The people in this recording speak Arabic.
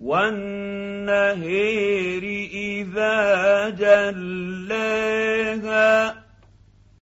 وَالنَّهِيرِ إِذَا جَلَّاهَا